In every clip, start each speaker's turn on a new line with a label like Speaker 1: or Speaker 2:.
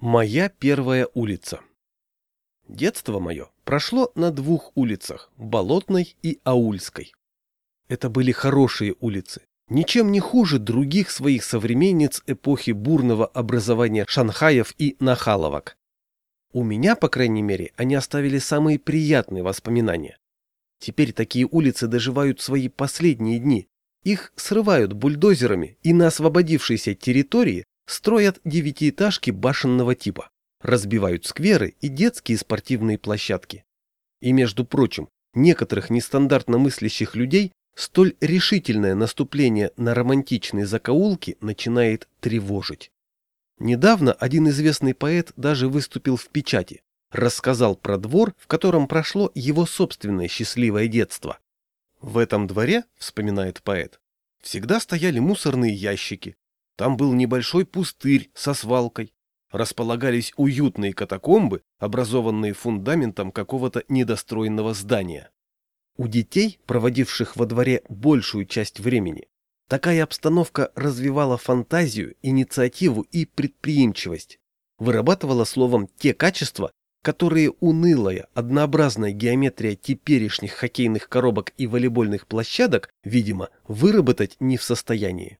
Speaker 1: Моя первая улица. Детство мое прошло на двух улицах – Болотной и Аульской. Это были хорошие улицы, ничем не хуже других своих современниц эпохи бурного образования Шанхаев и Нахаловок. У меня, по крайней мере, они оставили самые приятные воспоминания. Теперь такие улицы доживают свои последние дни. Их срывают бульдозерами, и на освободившейся территории строят девятиэтажки башенного типа, разбивают скверы и детские спортивные площадки. И, между прочим, некоторых нестандартно мыслящих людей столь решительное наступление на романтичные закоулки начинает тревожить. Недавно один известный поэт даже выступил в печати, рассказал про двор, в котором прошло его собственное счастливое детство. В этом дворе, вспоминает поэт, всегда стояли мусорные ящики, там был небольшой пустырь со свалкой. Располагались уютные катакомбы, образованные фундаментом какого-то недостроенного здания. У детей, проводивших во дворе большую часть времени, такая обстановка развивала фантазию, инициативу и предприимчивость, вырабатывала словом те качества, которые унылая, однообразная геометрия теперешних хоккейных коробок и волейбольных площадок, видимо, выработать не в состоянии.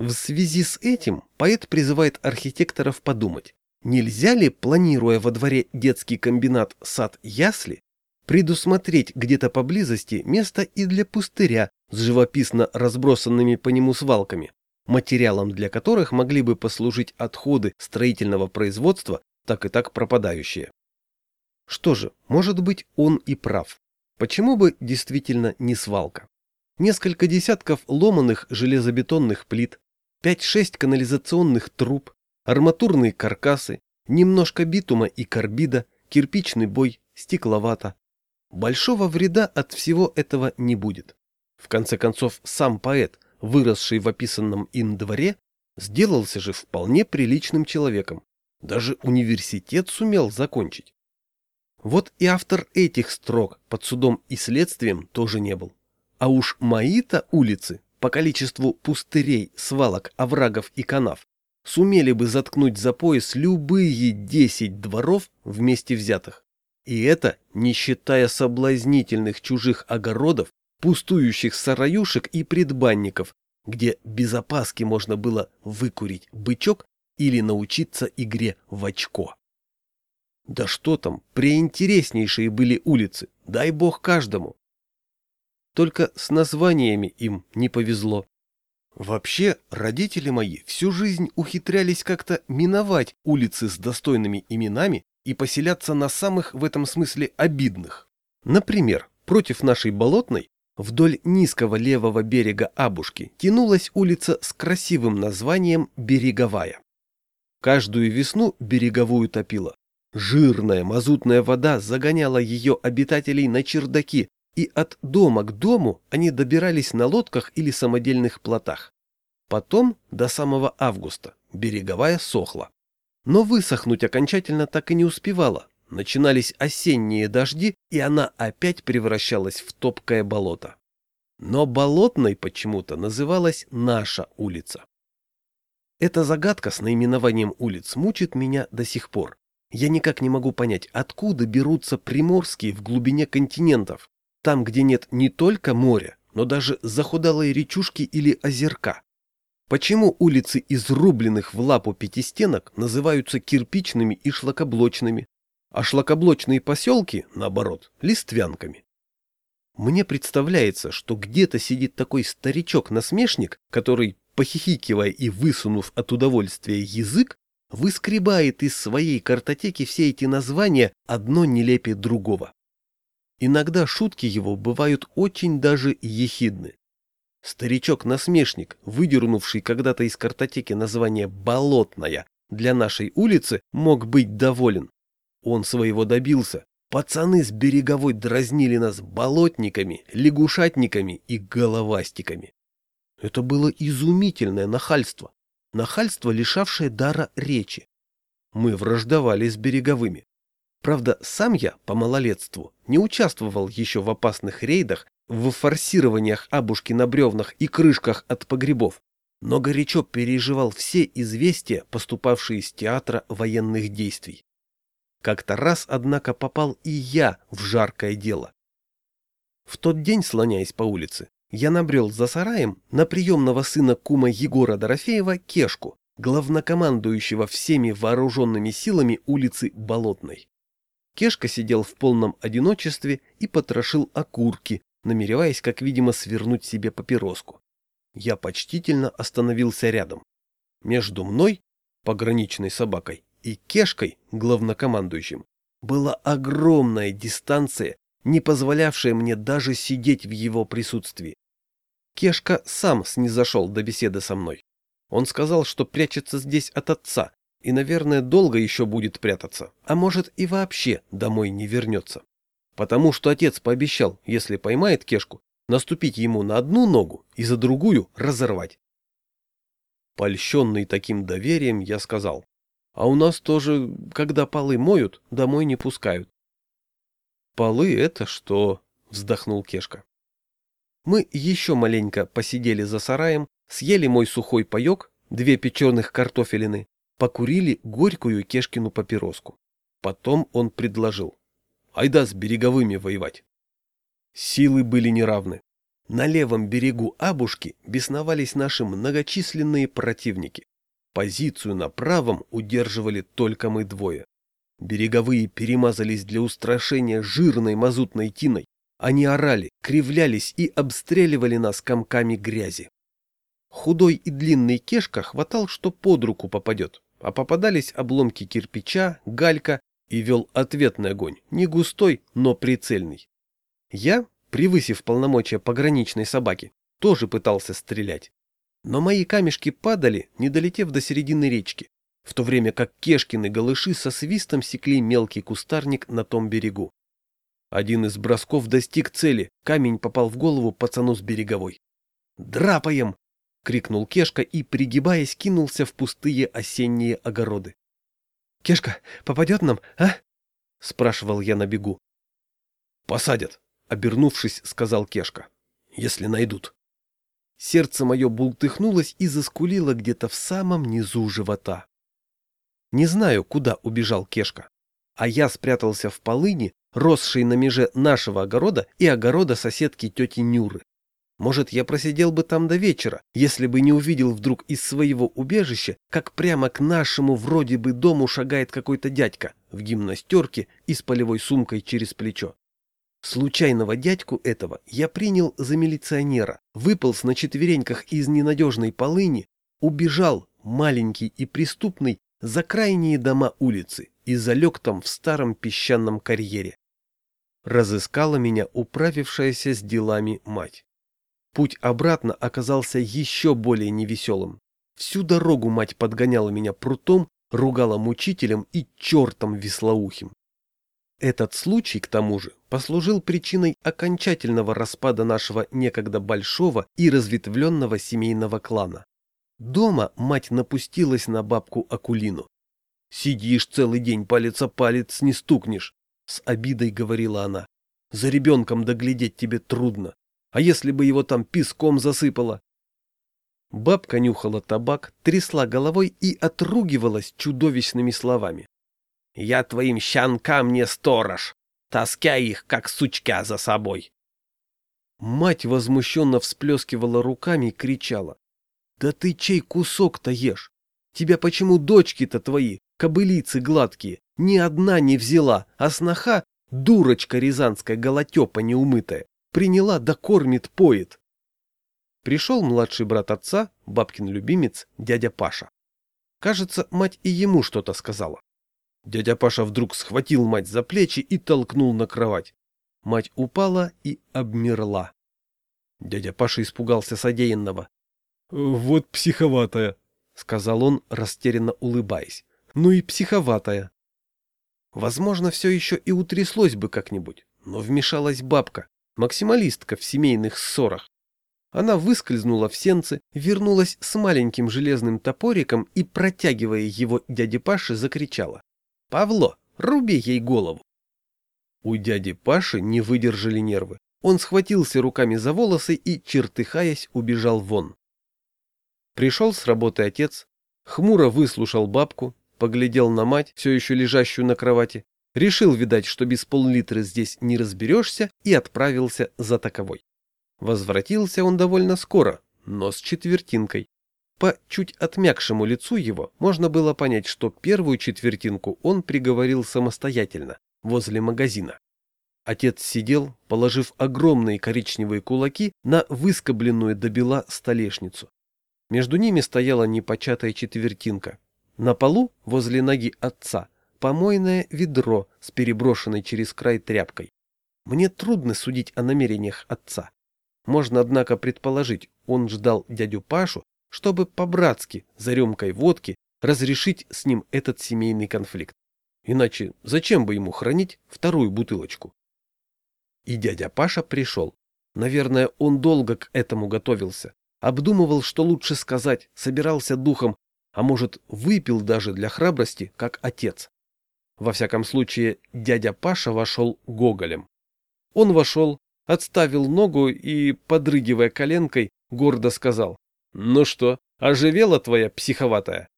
Speaker 1: В связи с этим поэт призывает архитекторов подумать, нельзя ли, планируя во дворе детский комбинат сад-ясли, предусмотреть где-то поблизости место и для пустыря с живописно разбросанными по нему свалками, материалом для которых могли бы послужить отходы строительного производства, так и так пропадающие. Что же, может быть, он и прав. Почему бы действительно не свалка? Несколько десятков ломаных железобетонных плит, 5-6 канализационных труб, арматурные каркасы, немножко битума и карбида, кирпичный бой, стекловато. Большого вреда от всего этого не будет. В конце концов, сам поэт, выросший в описанном им дворе, сделался же вполне приличным человеком. Даже университет сумел закончить. Вот и автор этих строк под судом и следствием тоже не был. А уж мои-то улицы по количеству пустырей, свалок, оврагов и канав сумели бы заткнуть за пояс любые десять дворов вместе взятых. И это не считая соблазнительных чужих огородов, пустующих сараюшек и предбанников, где без опаски можно было выкурить бычок или научиться игре в очко. Да что там, преинтереснейшие были улицы, дай бог каждому. Только с названиями им не повезло. Вообще, родители мои всю жизнь ухитрялись как-то миновать улицы с достойными именами и поселяться на самых в этом смысле обидных. Например, против нашей болотной вдоль низкого левого берега Абушки тянулась улица с красивым названием Береговая. Каждую весну береговую топила. Жирная мазутная вода загоняла ее обитателей на чердаки, и от дома к дому они добирались на лодках или самодельных плотах. Потом, до самого августа, береговая сохла. Но высохнуть окончательно так и не успевала. Начинались осенние дожди, и она опять превращалась в топкое болото. Но болотной почему-то называлась наша улица. Эта загадка с наименованием улиц мучит меня до сих пор. Я никак не могу понять, откуда берутся приморские в глубине континентов, там, где нет не только моря, но даже захудалые речушки или озерка. Почему улицы изрубленных в лапу пятистенок называются кирпичными и шлакоблочными, а шлакоблочные поселки, наоборот, листвянками? Мне представляется, что где-то сидит такой старичок-насмешник, который, похихикивая и высунув от удовольствия язык, выскребает из своей картотеки все эти названия одно нелепее другого. Иногда шутки его бывают очень даже ехидны. Старичок-насмешник, выдернувший когда-то из картотеки название «Болотная» для нашей улицы, мог быть доволен. Он своего добился. Пацаны с береговой дразнили нас болотниками, лягушатниками и головастиками. Это было изумительное нахальство. Нахальство, лишавшее дара речи. Мы враждовали с береговыми. Правда, сам я, по малолетству, не участвовал еще в опасных рейдах, в форсированиях абушки на бревнах и крышках от погребов. но горячо переживал все известия, поступавшие из театра военных действий. Как-то раз, однако, попал и я в жаркое дело. В тот день, слоняясь по улице, я набрел за сараем на приемного сына кума Егора Дорофеева Кешку, главнокомандующего всеми вооруженными силами улицы Болотной. Кешка сидел в полном одиночестве и потрошил окурки, намереваясь, как видимо, свернуть себе папироску. Я почтительно остановился рядом. Между мной, пограничной собакой, и Кешкой, главнокомандующим, была огромная дистанция, не позволявшая мне даже сидеть в его присутствии. Кешка сам снизошел до беседы со мной. Он сказал, что прячется здесь от отца, и, наверное, долго еще будет прятаться, а может и вообще домой не вернется. Потому что отец пообещал, если поймает Кешку, наступить ему на одну ногу и за другую разорвать. Польщенный таким доверием, я сказал, а у нас тоже, когда полы моют, домой не пускают. Полы это что? Вздохнул Кешка. Мы еще маленько посидели за сараем, съели мой сухой паек, две печеных картофелины, покурили горькую Кешкину папироску. Потом он предложил. Айда с береговыми воевать. Силы были неравны. На левом берегу Абушки бесновались наши многочисленные противники. Позицию на правом удерживали только мы двое. Береговые перемазались для устрашения жирной мазутной тиной. Они орали, кривлялись и обстреливали нас комками грязи. Худой и длинный кешка хватал, что под руку попадет, а попадались обломки кирпича, галька и вел ответный огонь, не густой, но прицельный. Я, превысив полномочия пограничной собаки, тоже пытался стрелять. Но мои камешки падали, не долетев до середины речки, в то время как Кешкины голыши со свистом секли мелкий кустарник на том берегу. Один из бросков достиг цели, камень попал в голову пацану с береговой. «Драпаем!» — крикнул Кешка и, пригибаясь, кинулся в пустые осенние огороды. «Кешка, попадет нам, а?» — спрашивал я на бегу. «Посадят», — обернувшись, сказал Кешка. «Если найдут». Сердце мое бултыхнулось и заскулило где-то в самом низу живота. Не знаю, куда убежал Кешка, а я спрятался в полыни, росшей на меже нашего огорода и огорода соседки тети Нюры. Может, я просидел бы там до вечера, если бы не увидел вдруг из своего убежища, как прямо к нашему вроде бы дому шагает какой-то дядька в гимнастерке и с полевой сумкой через плечо. Случайного дядьку этого я принял за милиционера, выполз на четвереньках из ненадежной полыни, убежал, маленький и преступный, за крайние дома улицы и залег там в старом песчаном карьере. Разыскала меня управившаяся с делами мать. Путь обратно оказался еще более невеселым. Всю дорогу мать подгоняла меня прутом, ругала мучителем и чертом веслоухим. Этот случай, к тому же, послужил причиной окончательного распада нашего некогда большого и разветвленного семейного клана. Дома мать напустилась на бабку Акулину. «Сидишь целый день, палец о палец не стукнешь», — с обидой говорила она. «За ребенком доглядеть тебе трудно. А если бы его там песком засыпало?» Бабка нюхала табак, трясла головой и отругивалась чудовищными словами. «Я твоим щенкам не сторож, таскай их, как сучка, за собой!» Мать возмущенно всплескивала руками и кричала. Да ты чей кусок-то ешь? Тебя почему дочки-то твои, кобылицы гладкие, ни одна не взяла, а сноха, дурочка рязанская голотепа неумытая, приняла да кормит, поет. Пришел младший брат отца, бабкин любимец, дядя Паша. Кажется, мать и ему что-то сказала. Дядя Паша вдруг схватил мать за плечи и толкнул на кровать. Мать упала и обмерла. Дядя Паша испугался содеянного, «Вот психоватая», — сказал он, растерянно улыбаясь. «Ну и психоватая». Возможно, все еще и утряслось бы как-нибудь, но вмешалась бабка, максималистка в семейных ссорах. Она выскользнула в сенцы, вернулась с маленьким железным топориком и, протягивая его дяде Паше, закричала. «Павло, руби ей голову!» У дяди Паши не выдержали нервы. Он схватился руками за волосы и, чертыхаясь, убежал вон. Пришел с работы отец, хмуро выслушал бабку, поглядел на мать, все еще лежащую на кровати, решил, видать, что без пол-литра здесь не разберешься, и отправился за таковой. Возвратился он довольно скоро, но с четвертинкой. По чуть отмякшему лицу его можно было понять, что первую четвертинку он приговорил самостоятельно, возле магазина. Отец сидел, положив огромные коричневые кулаки на выскобленную до бела столешницу. Между ними стояла непочатая четвертинка. На полу, возле ноги отца, помойное ведро с переброшенной через край тряпкой. Мне трудно судить о намерениях отца. Можно, однако, предположить, он ждал дядю Пашу, чтобы по-братски, за рюмкой водки, разрешить с ним этот семейный конфликт. Иначе зачем бы ему хранить вторую бутылочку? И дядя Паша пришел. Наверное, он долго к этому готовился. Обдумывал, что лучше сказать, собирался духом, а может, выпил даже для храбрости, как отец. Во всяком случае, дядя Паша вошел гоголем. Он вошел, отставил ногу и, подрыгивая коленкой, гордо сказал, «Ну что, оживела твоя психоватая?»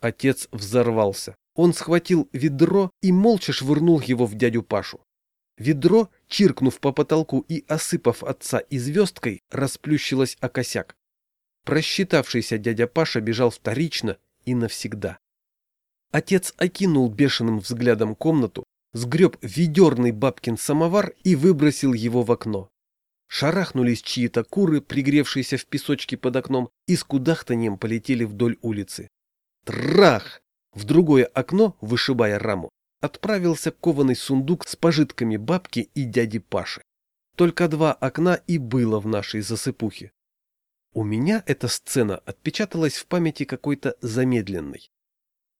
Speaker 1: Отец взорвался. Он схватил ведро и молча швырнул его в дядю Пашу. Ведро, чиркнув по потолку и осыпав отца и звездкой, расплющилось о косяк. Просчитавшийся дядя Паша бежал вторично и навсегда. Отец окинул бешеным взглядом комнату, сгреб ведерный бабкин самовар и выбросил его в окно. Шарахнулись чьи-то куры, пригревшиеся в песочке под окном, и с кудахтанием полетели вдоль улицы. Трах! В другое окно, вышибая раму, отправился кованый сундук с пожитками бабки и дяди Паши. Только два окна и было в нашей засыпухе. У меня эта сцена отпечаталась в памяти какой-то замедленной.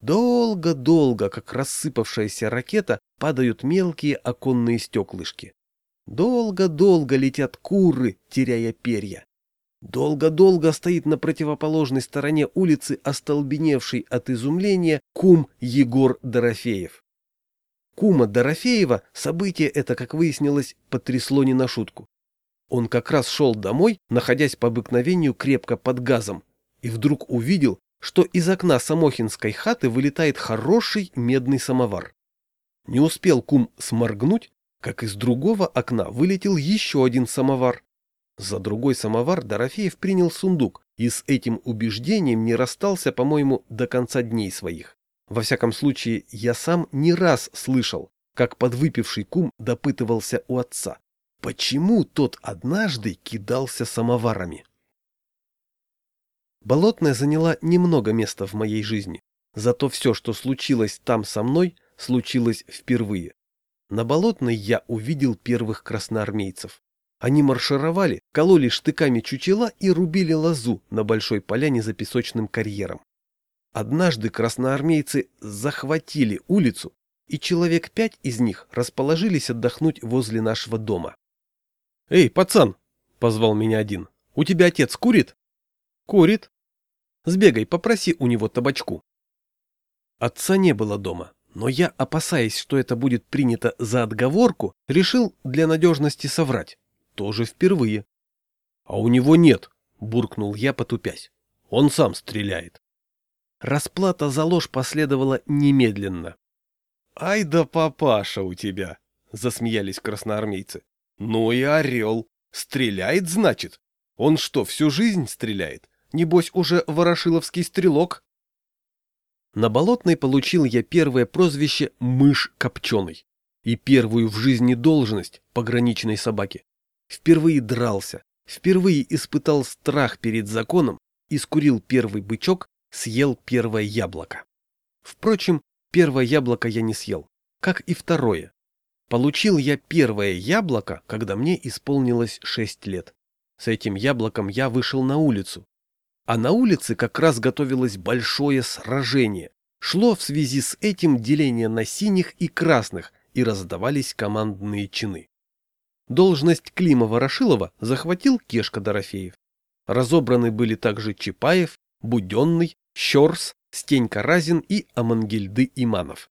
Speaker 1: Долго-долго, как рассыпавшаяся ракета, падают мелкие оконные стеклышки. Долго-долго летят куры, теряя перья. Долго-долго стоит на противоположной стороне улицы остолбеневший от изумления кум Егор Дорофеев. Кума Дорофеева событие это, как выяснилось, потрясло не на шутку. Он как раз шел домой, находясь по обыкновению крепко под газом, и вдруг увидел, что из окна Самохинской хаты вылетает хороший медный самовар. Не успел кум сморгнуть, как из другого окна вылетел еще один самовар. За другой самовар Дорофеев принял сундук и с этим убеждением не расстался, по-моему, до конца дней своих. Во всяком случае, я сам не раз слышал, как подвыпивший кум допытывался у отца, почему тот однажды кидался самоварами. Болотная заняла немного места в моей жизни, зато все, что случилось там со мной, случилось впервые. На Болотной я увидел первых красноармейцев. Они маршировали, кололи штыками чучела и рубили лозу на большой поляне за песочным карьером. Однажды красноармейцы захватили улицу, и человек пять из них расположились отдохнуть возле нашего дома. «Эй, пацан!» — позвал меня один. «У тебя отец курит?» «Курит». «Сбегай, попроси у него табачку». Отца не было дома, но я, опасаясь, что это будет принято за отговорку, решил для надежности соврать. Тоже впервые. «А у него нет», — буркнул я, потупясь. «Он сам стреляет». Расплата за ложь последовала немедленно. «Ай да папаша у тебя!» — засмеялись красноармейцы. «Ну и орел! Стреляет, значит? Он что, всю жизнь стреляет? Небось, уже ворошиловский стрелок?» На Болотной получил я первое прозвище «мышь копченый» и первую в жизни должность пограничной собаки. Впервые дрался, впервые испытал страх перед законом и скурил первый бычок съел первое яблоко. Впрочем, первое яблоко я не съел, как и второе. Получил я первое яблоко, когда мне исполнилось шесть лет. С этим яблоком я вышел на улицу. А на улице как раз готовилось большое сражение. Шло в связи с этим деление на синих и красных, и раздавались командные чины. Должность Клима Ворошилова захватил Кешка Дорофеев. Разобраны были также Чапаев, Буденный, Щорс, Стенька Разин и Амангельды Иманов.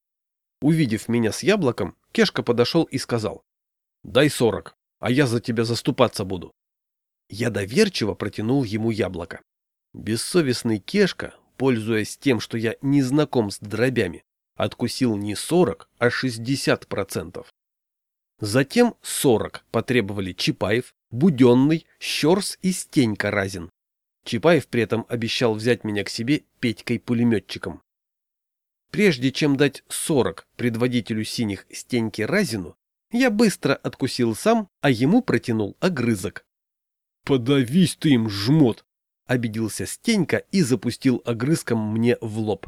Speaker 1: Увидев меня с яблоком, Кешка подошел и сказал, «Дай сорок, а я за тебя заступаться буду». Я доверчиво протянул ему яблоко. Бессовестный Кешка, пользуясь тем, что я не знаком с дробями, откусил не 40, а 60%. Затем 40 потребовали Чапаев, Буденный, Щерс и Стенька Разин. Чапаев при этом обещал взять меня к себе Петькой-пулеметчиком. Прежде чем дать 40 предводителю синих Стеньке Разину, я быстро откусил сам, а ему протянул огрызок. «Подавись ты им, жмот!» — обиделся Стенька и запустил огрызком мне в лоб.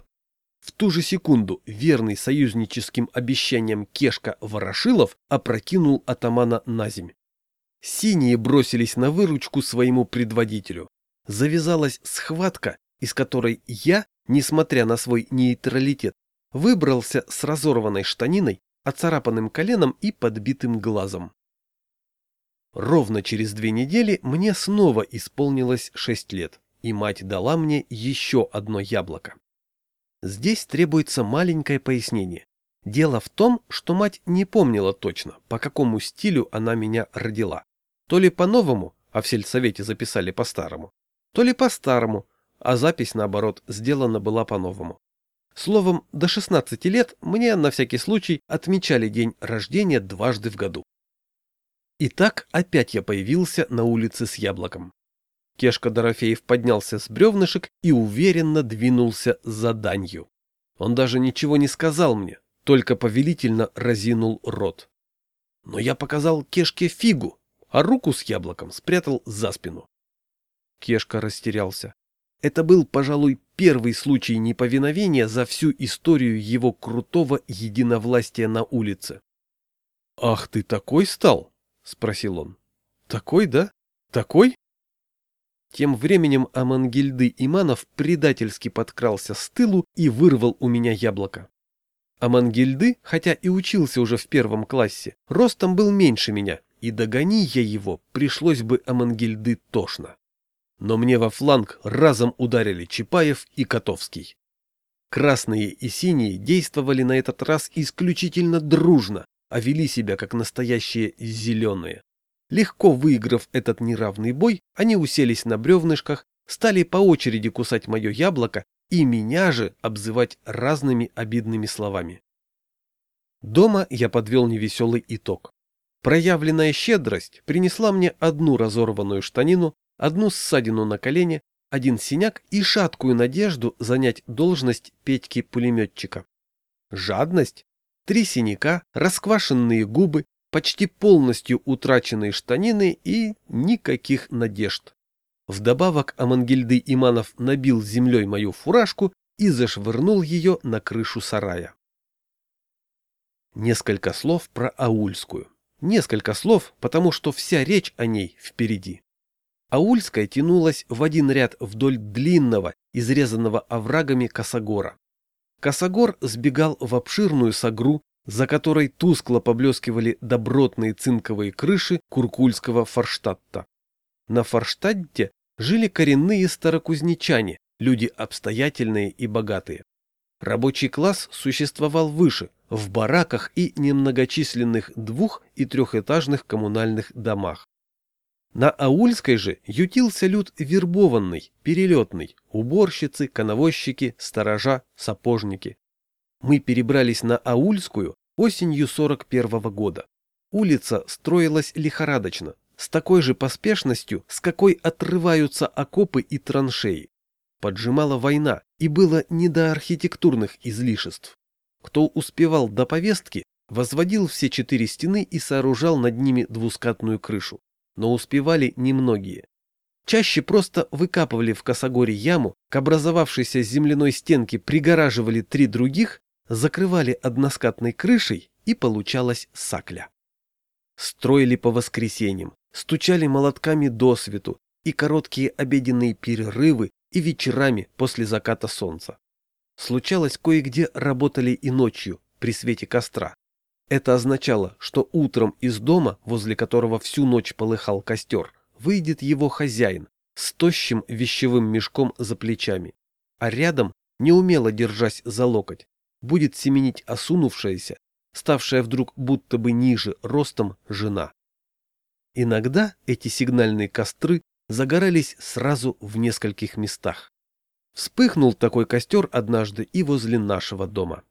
Speaker 1: В ту же секунду верный союзническим обещаниям Кешка Ворошилов опрокинул атамана на земь. Синие бросились на выручку своему предводителю. Завязалась схватка, из которой я, несмотря на свой нейтралитет, выбрался с разорванной штаниной, оцарапанным коленом и подбитым глазом. Ровно через две недели мне снова исполнилось шесть лет, и мать дала мне еще одно яблоко. Здесь требуется маленькое пояснение. Дело в том, что мать не помнила точно, по какому стилю она меня родила. То ли по-новому, а в сельсовете записали по-старому, то ли по-старому, а запись, наоборот, сделана была по-новому. Словом, до 16 лет мне на всякий случай отмечали день рождения дважды в году. Итак, опять я появился на улице с яблоком. Кешка Дорофеев поднялся с бревнышек и уверенно двинулся за данью. Он даже ничего не сказал мне, только повелительно разинул рот. Но я показал Кешке фигу, а руку с яблоком спрятал за спину. Кешка растерялся. Это был, пожалуй, первый случай неповиновения за всю историю его крутого единовластия на улице. «Ах, ты такой стал?» — спросил он. «Такой, да? Такой?» Тем временем Амангельды Иманов предательски подкрался с тылу и вырвал у меня яблоко. Амангельды, хотя и учился уже в первом классе, ростом был меньше меня, и догони я его, пришлось бы Амангельды тошно но мне во фланг разом ударили Чапаев и Котовский. Красные и синие действовали на этот раз исключительно дружно, а вели себя как настоящие зеленые. Легко выиграв этот неравный бой, они уселись на бревнышках, стали по очереди кусать мое яблоко и меня же обзывать разными обидными словами. Дома я подвел невеселый итог. Проявленная щедрость принесла мне одну разорванную штанину, одну ссадину на колене, один синяк и шаткую надежду занять должность Петьки-пулеметчика. Жадность, три синяка, расквашенные губы, почти полностью утраченные штанины и никаких надежд. Вдобавок Амангельды Иманов набил землей мою фуражку и зашвырнул ее на крышу сарая. Несколько слов про Аульскую. Несколько слов, потому что вся речь о ней впереди. Аульская тянулась в один ряд вдоль длинного, изрезанного оврагами косогора. Косогор сбегал в обширную сагру, за которой тускло поблескивали добротные цинковые крыши Куркульского форштадта. На форштадте жили коренные старокузнечане, люди обстоятельные и богатые. Рабочий класс существовал выше, в бараках и немногочисленных двух- и трехэтажных коммунальных домах. На Аульской же ютился люд вербованный, перелетный, уборщицы, коновозчики, сторожа, сапожники. Мы перебрались на Аульскую осенью 41 -го года. Улица строилась лихорадочно, с такой же поспешностью, с какой отрываются окопы и траншеи. Поджимала война, и было не до архитектурных излишеств. Кто успевал до повестки, возводил все четыре стены и сооружал над ними двускатную крышу но успевали немногие. Чаще просто выкапывали в косогоре яму, к образовавшейся земляной стенке пригораживали три других, закрывали односкатной крышей, и получалась сакля. Строили по воскресеньям, стучали молотками до свету, и короткие обеденные перерывы, и вечерами после заката солнца. Случалось, кое-где работали и ночью, при свете костра. Это означало, что утром из дома, возле которого всю ночь полыхал костер, выйдет его хозяин с тощим вещевым мешком за плечами, а рядом, неумело держась за локоть, будет семенить осунувшаяся, ставшая вдруг будто бы ниже ростом жена. Иногда эти сигнальные костры загорались сразу в нескольких местах. Вспыхнул такой костер однажды и возле нашего дома.